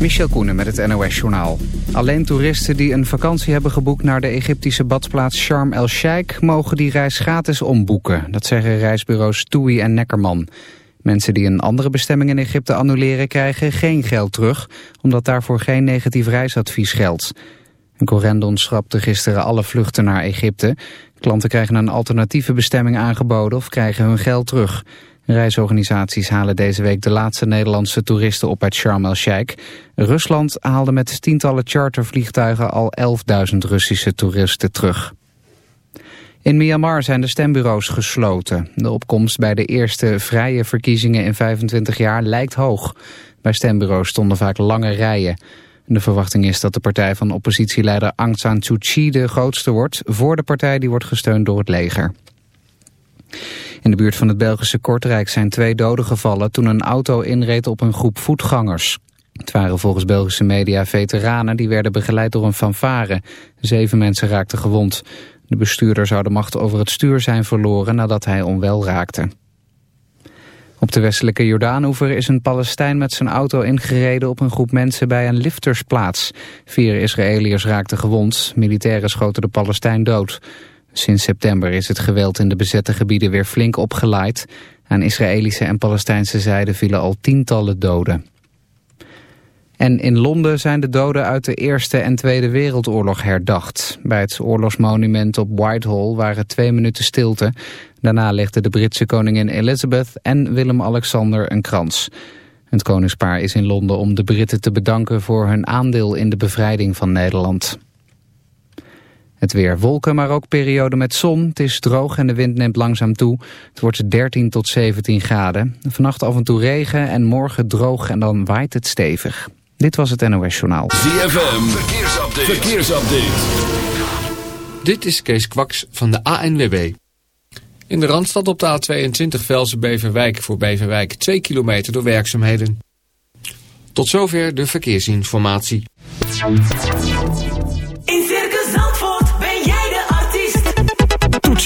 Michel Koenen met het NOS-journaal. Alleen toeristen die een vakantie hebben geboekt naar de Egyptische badplaats Sharm el-Sheikh... mogen die reis gratis omboeken. Dat zeggen reisbureaus TUI en Neckerman. Mensen die een andere bestemming in Egypte annuleren krijgen geen geld terug... omdat daarvoor geen negatief reisadvies geldt. Een Corendon schrapte gisteren alle vluchten naar Egypte. Klanten krijgen een alternatieve bestemming aangeboden of krijgen hun geld terug... Reisorganisaties halen deze week de laatste Nederlandse toeristen op uit Sharm el-Sheikh. Rusland haalde met tientallen chartervliegtuigen al 11.000 Russische toeristen terug. In Myanmar zijn de stembureaus gesloten. De opkomst bij de eerste vrije verkiezingen in 25 jaar lijkt hoog. Bij stembureaus stonden vaak lange rijen. De verwachting is dat de partij van oppositieleider Aung San Suu Kyi de grootste wordt... voor de partij die wordt gesteund door het leger. In de buurt van het Belgische Kortrijk zijn twee doden gevallen toen een auto inreed op een groep voetgangers. Het waren volgens Belgische media veteranen die werden begeleid door een fanfare. Zeven mensen raakten gewond. De bestuurder zou de macht over het stuur zijn verloren nadat hij onwel raakte. Op de westelijke Jordaanoever is een Palestijn met zijn auto ingereden op een groep mensen bij een liftersplaats. Vier Israëliërs raakten gewond, militairen schoten de Palestijn dood. Sinds september is het geweld in de bezette gebieden weer flink opgeleid. Aan Israëlische en Palestijnse zijde vielen al tientallen doden. En in Londen zijn de doden uit de Eerste en Tweede Wereldoorlog herdacht. Bij het oorlogsmonument op Whitehall waren twee minuten stilte. Daarna legden de Britse koningin Elizabeth en Willem-Alexander een krans. Het koningspaar is in Londen om de Britten te bedanken voor hun aandeel in de bevrijding van Nederland. Het weer wolken, maar ook periode met zon. Het is droog en de wind neemt langzaam toe. Het wordt 13 tot 17 graden. Vannacht af en toe regen en morgen droog en dan waait het stevig. Dit was het NOS Journaal. ZFM, verkeersupdate. verkeersupdate. Dit is Kees Kwaks van de ANWB. In de Randstad op de A22 Velsen-Beverwijk voor Beverwijk 2 kilometer door werkzaamheden. Tot zover de verkeersinformatie.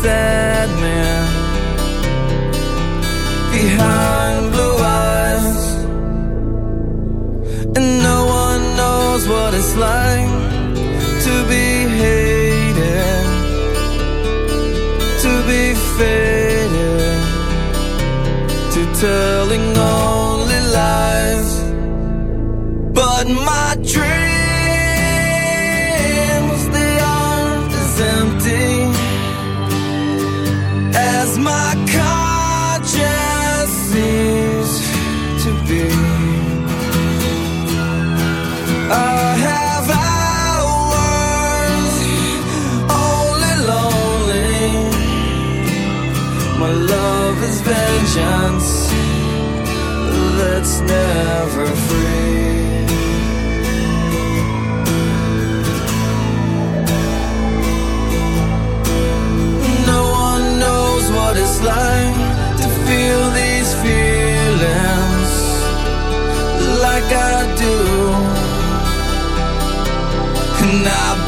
Sad man behind blue eyes, and no one knows what it's like to be hated, to be faded, to telling only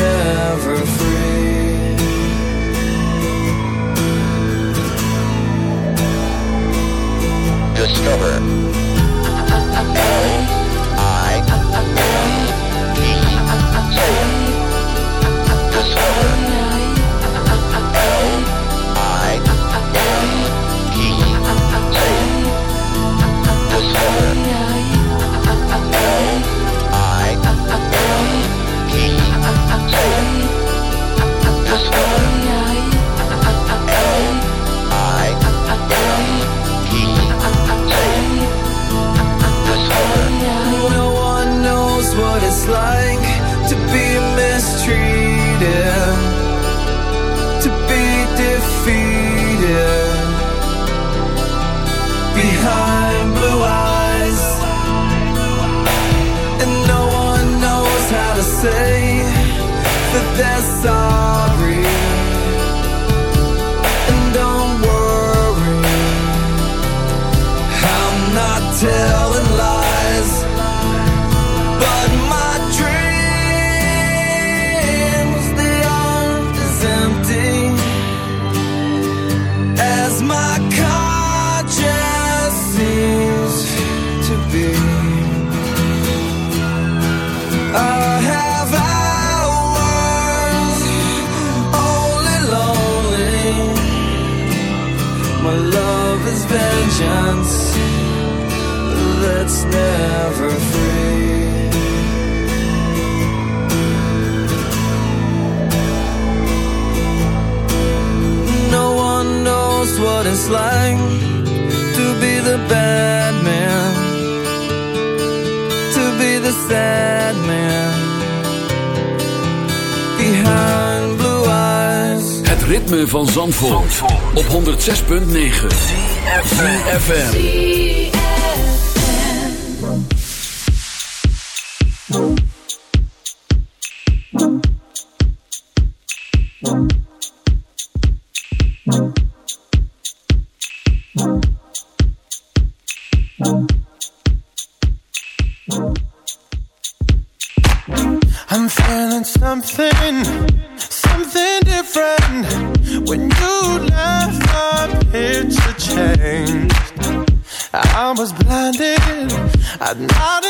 never. like to be the bad man, to be the sad man. Behind blue eyes. Het ritme van Zandvoort, Zandvoort. op 106.9. FM. not,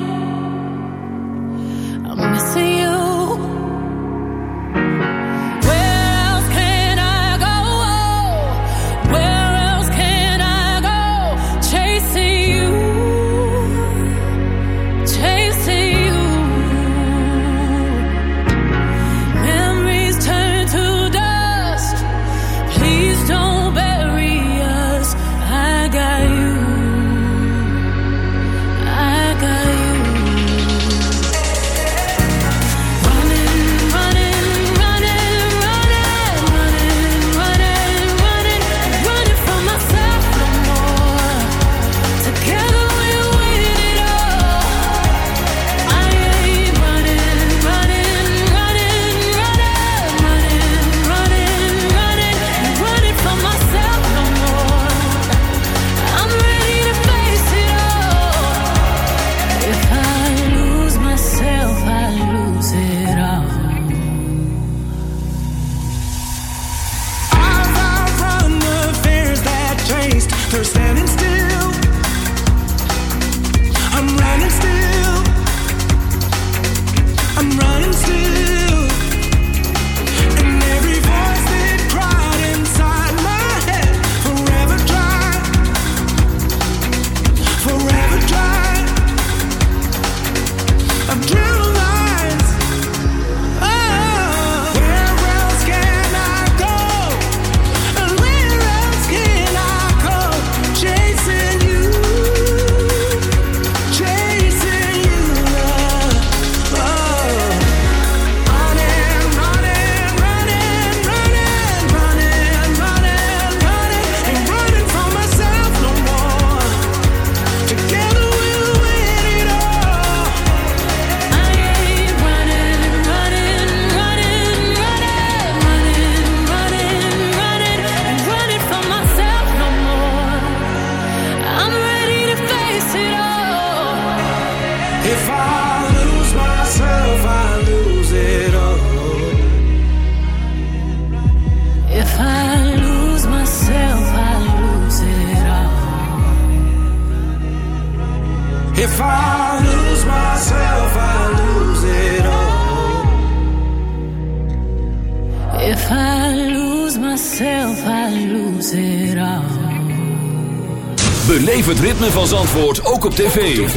Op tv.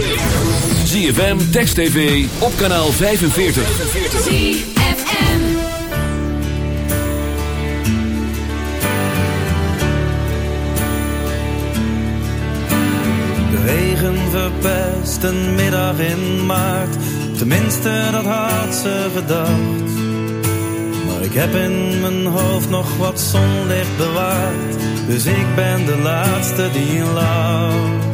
ZFM, Text TV, op kanaal 45. ZFM. De regen verpest een middag in maart. Tenminste, dat had ze gedacht. Maar ik heb in mijn hoofd nog wat zonlicht bewaard. Dus ik ben de laatste die lacht.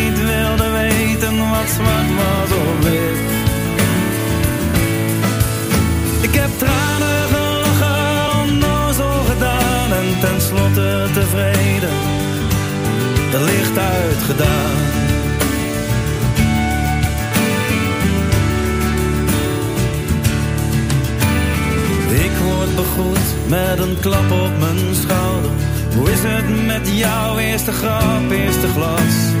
weten wat of. Ik heb tranen gelachen, onnozel gedaan en tenslotte tevreden, de licht uitgedaan. Ik word begroet met een klap op mijn schouder. Hoe is het met jouw eerste grap, eerste glas?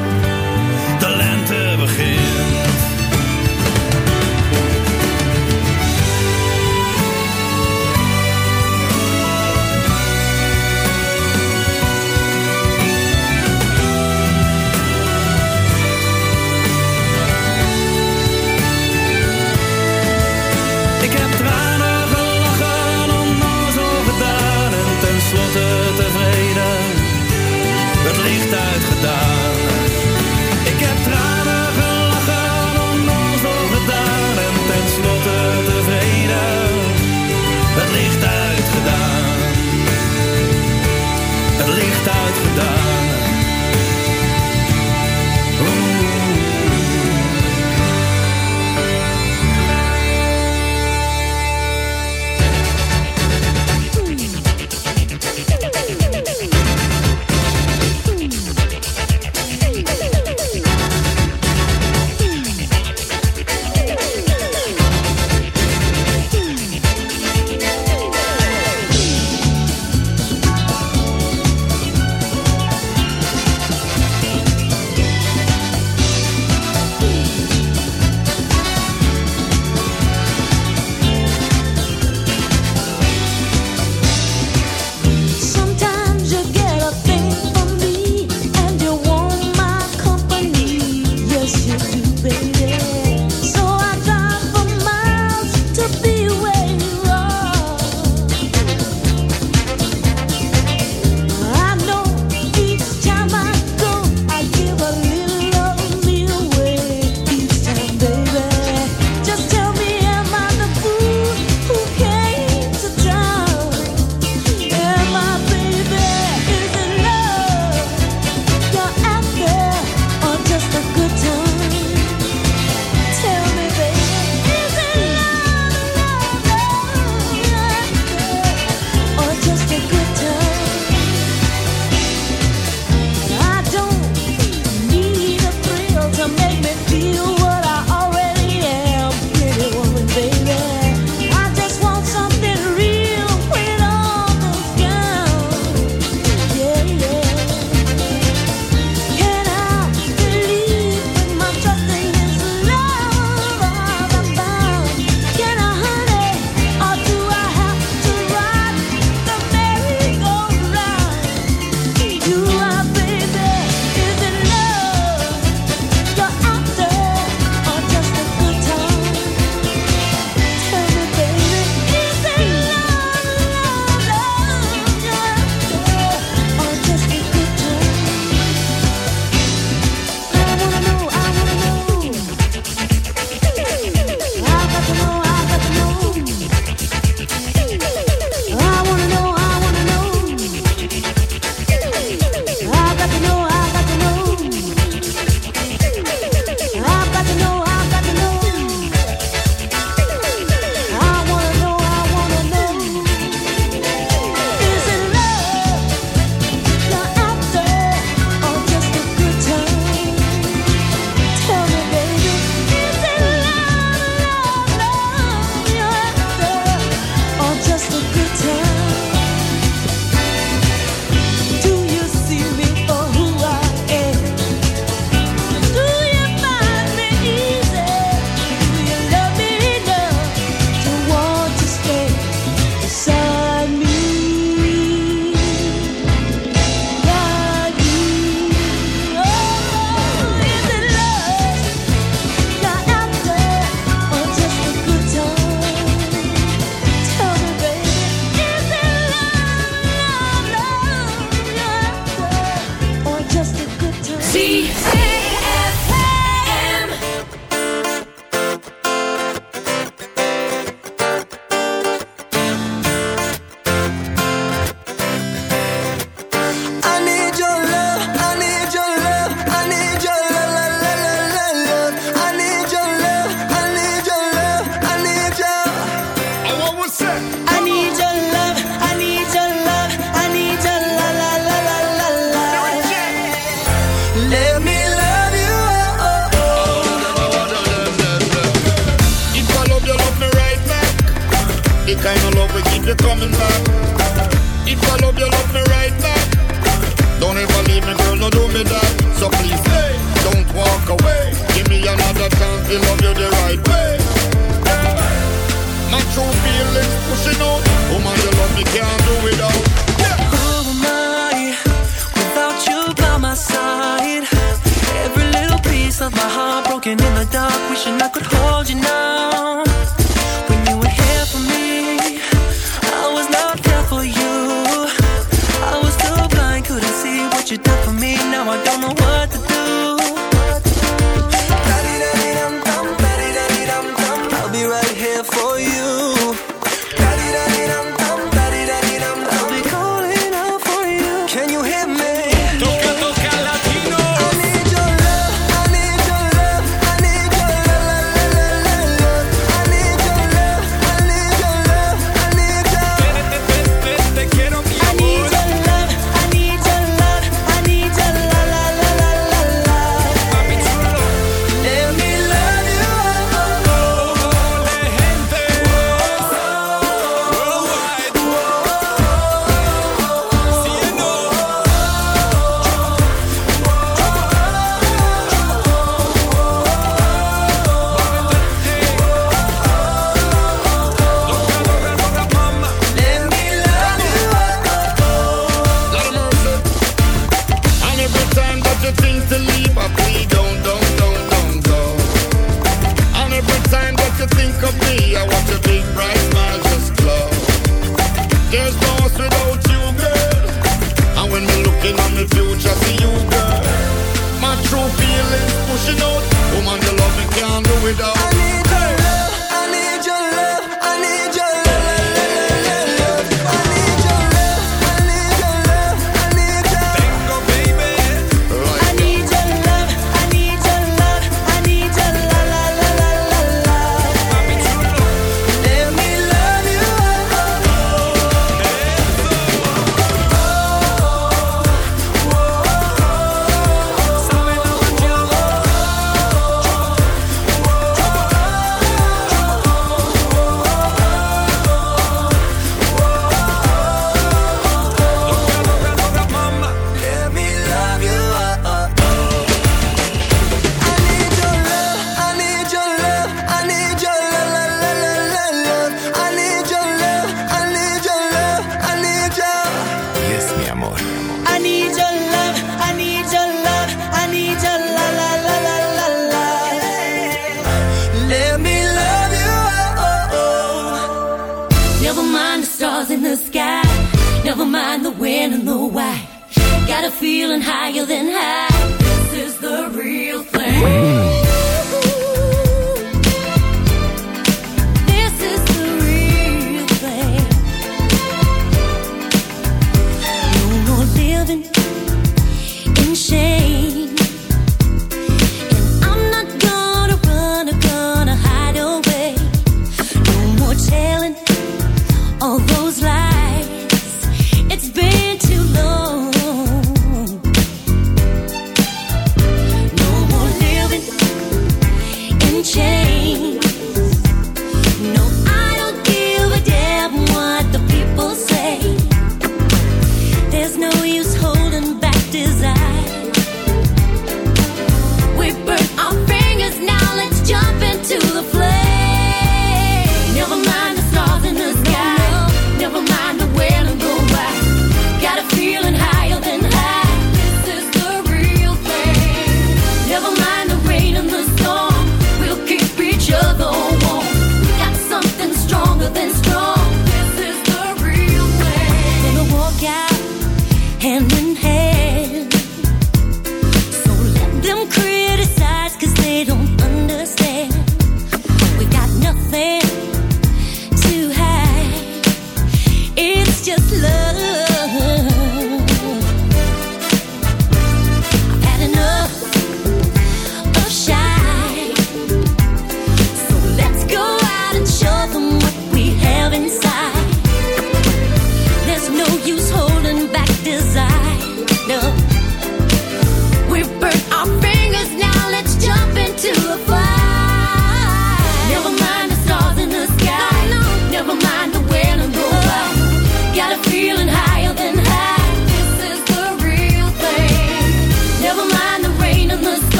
Licht uitgedaan.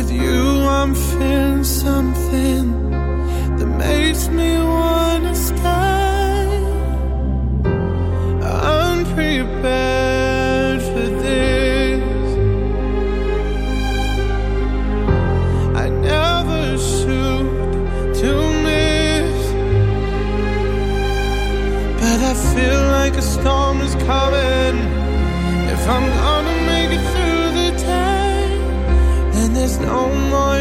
With you, I'm feeling something that makes me want. como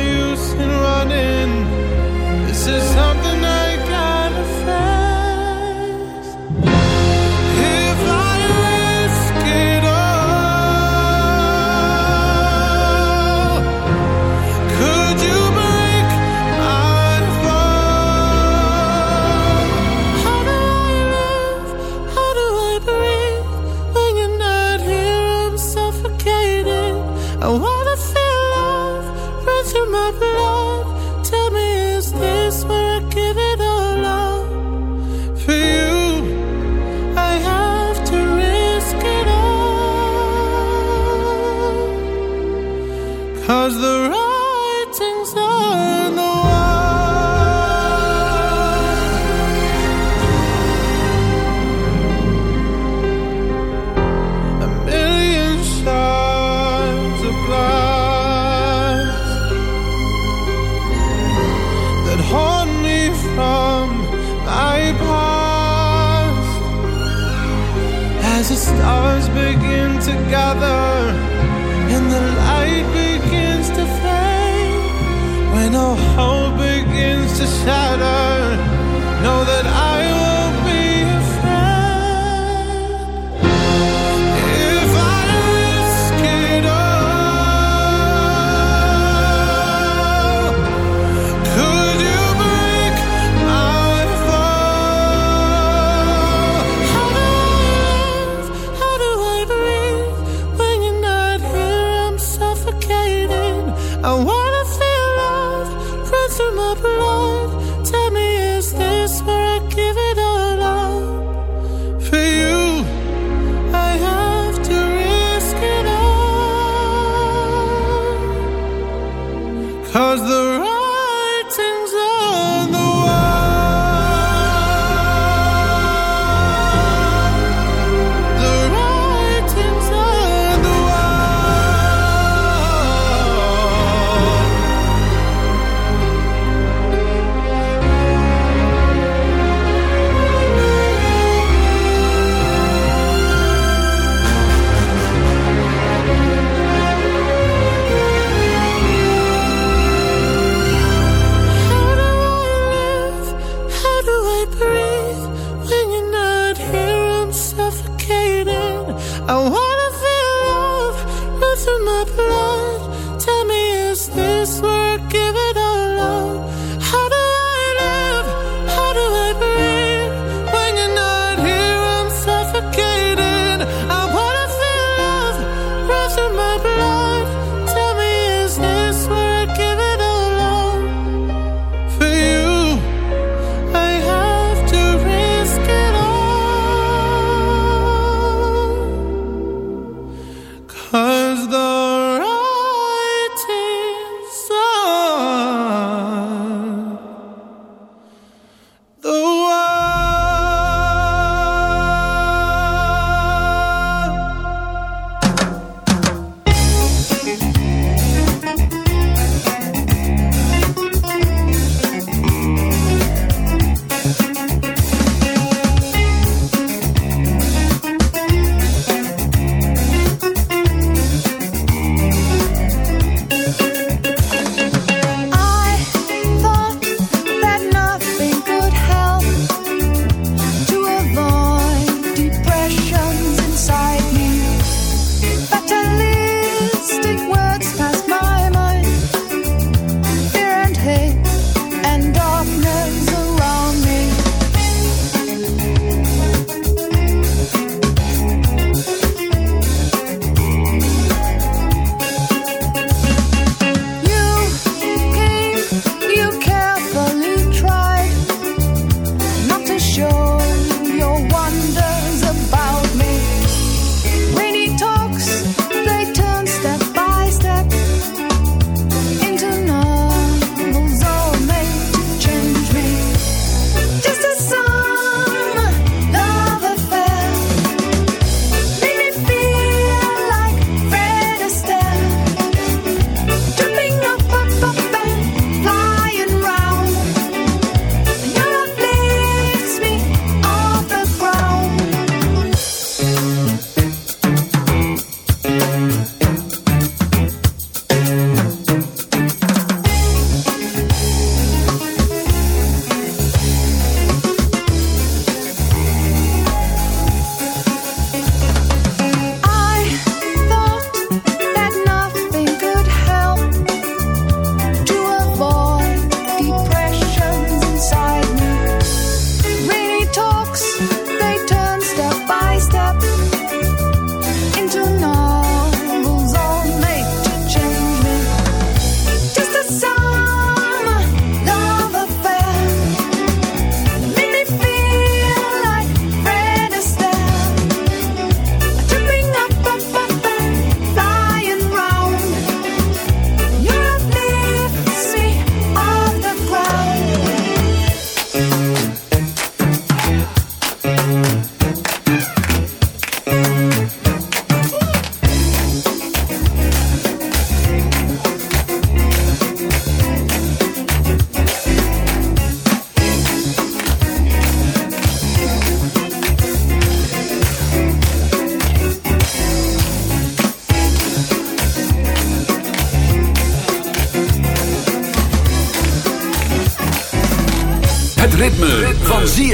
was the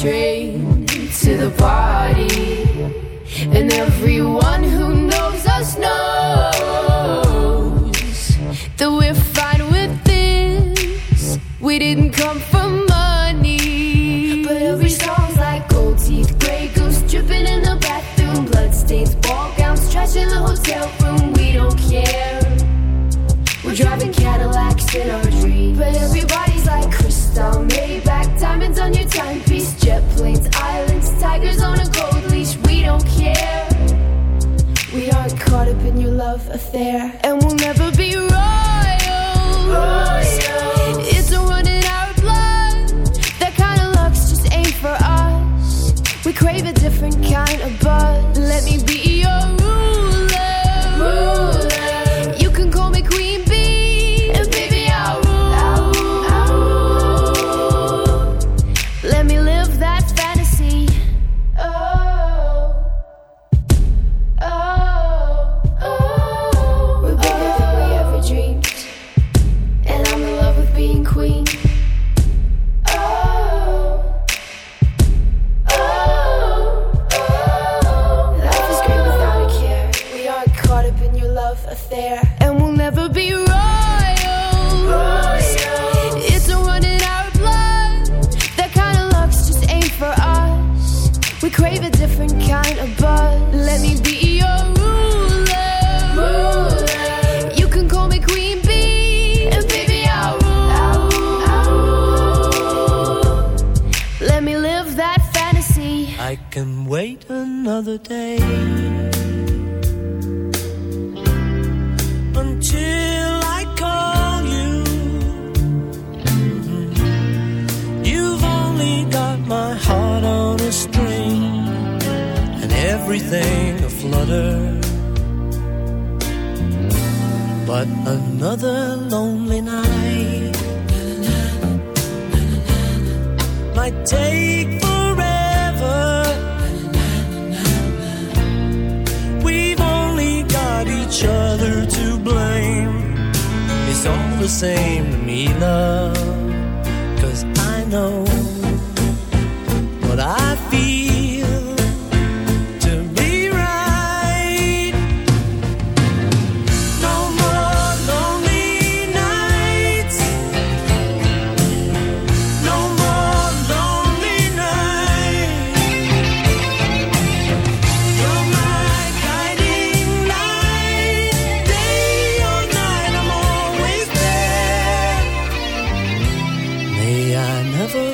train to the party, and everyone.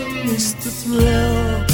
Mr. the thrill.